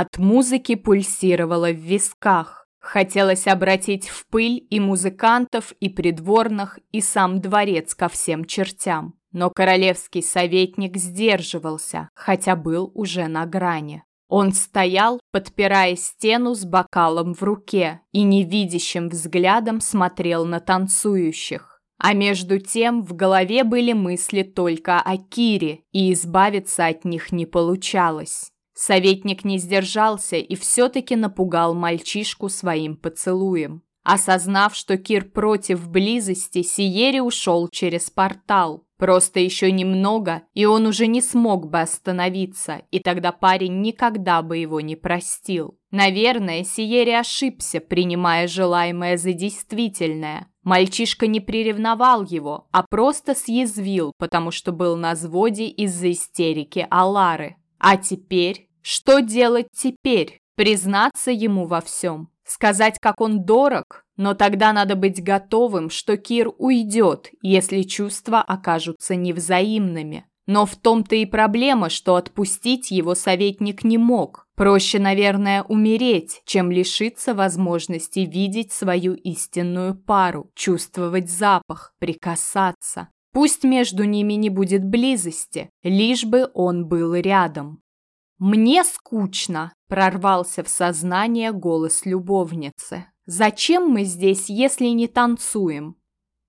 От музыки пульсировало в висках. Хотелось обратить в пыль и музыкантов, и придворных, и сам дворец ко всем чертям. Но королевский советник сдерживался, хотя был уже на грани. Он стоял, подпирая стену с бокалом в руке и невидящим взглядом смотрел на танцующих. А между тем в голове были мысли только о Кире, и избавиться от них не получалось. Советник не сдержался и все-таки напугал мальчишку своим поцелуем. Осознав, что Кир против близости, Сиери ушел через портал. Просто еще немного, и он уже не смог бы остановиться, и тогда парень никогда бы его не простил. Наверное, Сиери ошибся, принимая желаемое за действительное. Мальчишка не приревновал его, а просто съязвил, потому что был на взводе из-за истерики Алары. А теперь? Что делать теперь? Признаться ему во всем? Сказать, как он дорог? Но тогда надо быть готовым, что Кир уйдет, если чувства окажутся невзаимными. Но в том-то и проблема, что отпустить его советник не мог. Проще, наверное, умереть, чем лишиться возможности видеть свою истинную пару, чувствовать запах, прикасаться. Пусть между ними не будет близости, лишь бы он был рядом. «Мне скучно!» – прорвался в сознание голос любовницы. «Зачем мы здесь, если не танцуем?»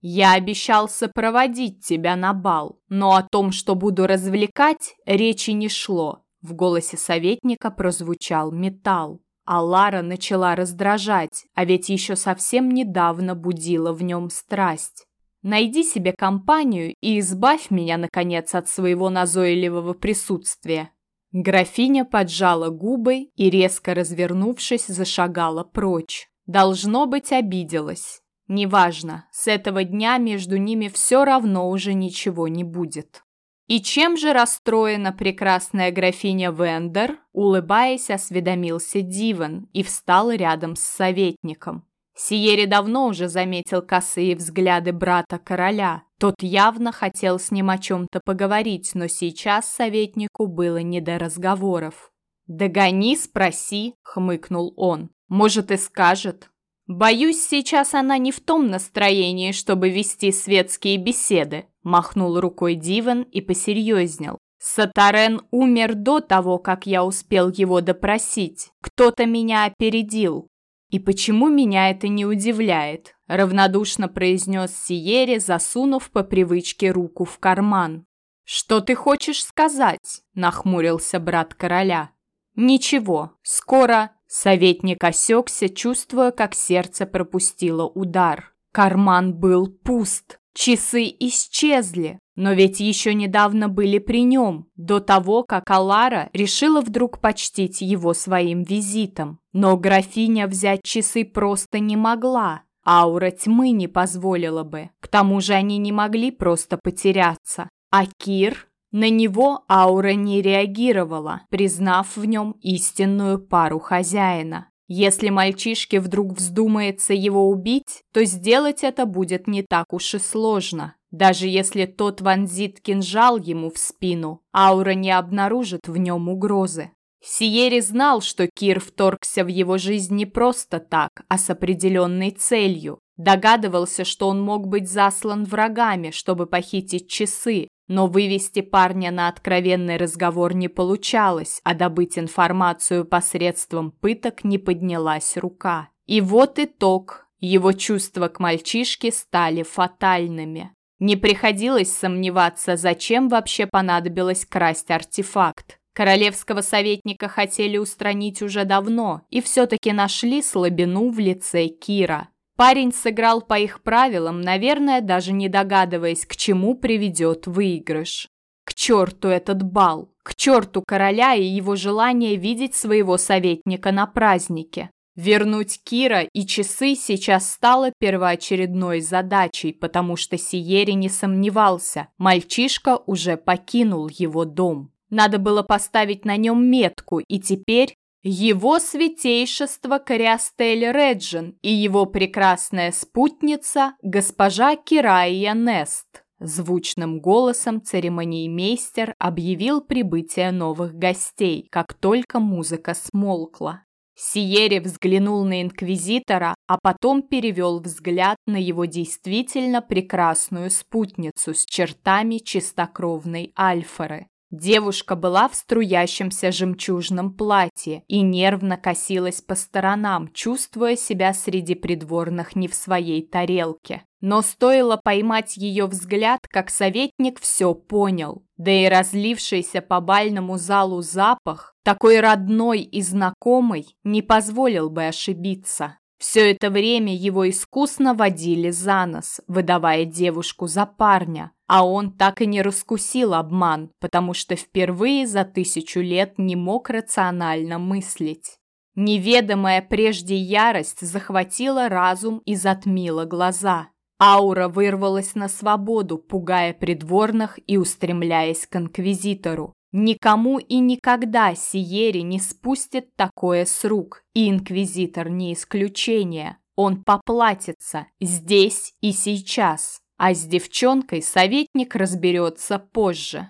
«Я обещал сопроводить тебя на бал, но о том, что буду развлекать, речи не шло». В голосе советника прозвучал металл. А Лара начала раздражать, а ведь еще совсем недавно будила в нем страсть. «Найди себе компанию и избавь меня, наконец, от своего назойливого присутствия», Графиня поджала губы и, резко развернувшись, зашагала прочь. Должно быть, обиделась. Неважно, с этого дня между ними все равно уже ничего не будет. «И чем же расстроена прекрасная графиня Вендер?» Улыбаясь, осведомился Диван и встал рядом с советником. Сиери давно уже заметил косые взгляды брата короля. Тот явно хотел с ним о чем-то поговорить, но сейчас советнику было не до разговоров. «Догони, спроси», — хмыкнул он. «Может, и скажет». «Боюсь, сейчас она не в том настроении, чтобы вести светские беседы», — махнул рукой Диван и посерьезнел. «Сатарен умер до того, как я успел его допросить. Кто-то меня опередил. «И почему меня это не удивляет?» – равнодушно произнес Сиери, засунув по привычке руку в карман. «Что ты хочешь сказать?» – нахмурился брат короля. «Ничего, скоро...» – советник осекся, чувствуя, как сердце пропустило удар. Карман был пуст, часы исчезли, но ведь еще недавно были при нем, до того, как Алара решила вдруг почтить его своим визитом. Но графиня взять часы просто не могла. Аура тьмы не позволила бы. К тому же они не могли просто потеряться. А Кир? На него аура не реагировала, признав в нем истинную пару хозяина. Если мальчишке вдруг вздумается его убить, то сделать это будет не так уж и сложно. Даже если тот вонзит кинжал ему в спину, аура не обнаружит в нем угрозы. Сиери знал, что Кир вторгся в его жизнь не просто так, а с определенной целью. Догадывался, что он мог быть заслан врагами, чтобы похитить часы, но вывести парня на откровенный разговор не получалось, а добыть информацию посредством пыток не поднялась рука. И вот итог. Его чувства к мальчишке стали фатальными. Не приходилось сомневаться, зачем вообще понадобилось красть артефакт. Королевского советника хотели устранить уже давно и все-таки нашли слабину в лице Кира. Парень сыграл по их правилам, наверное, даже не догадываясь, к чему приведет выигрыш. К черту этот бал! К черту короля и его желание видеть своего советника на празднике! Вернуть Кира и часы сейчас стало первоочередной задачей, потому что Сиери не сомневался, мальчишка уже покинул его дом. Надо было поставить на нем метку, и теперь его святейшество Кориастель Реджин и его прекрасная спутница, госпожа Кирайя Нест. Звучным голосом церемониймейстер объявил прибытие новых гостей, как только музыка смолкла. Сиери взглянул на инквизитора, а потом перевел взгляд на его действительно прекрасную спутницу с чертами чистокровной альфоры. Девушка была в струящемся жемчужном платье и нервно косилась по сторонам, чувствуя себя среди придворных не в своей тарелке. Но стоило поймать ее взгляд, как советник все понял. Да и разлившийся по бальному залу запах, такой родной и знакомый, не позволил бы ошибиться. Все это время его искусно водили за нос, выдавая девушку за парня, а он так и не раскусил обман, потому что впервые за тысячу лет не мог рационально мыслить. Неведомая прежде ярость захватила разум и затмила глаза. Аура вырвалась на свободу, пугая придворных и устремляясь к инквизитору. Никому и никогда Сиери не спустит такое с рук, и инквизитор не исключение. Он поплатится здесь и сейчас, а с девчонкой советник разберется позже.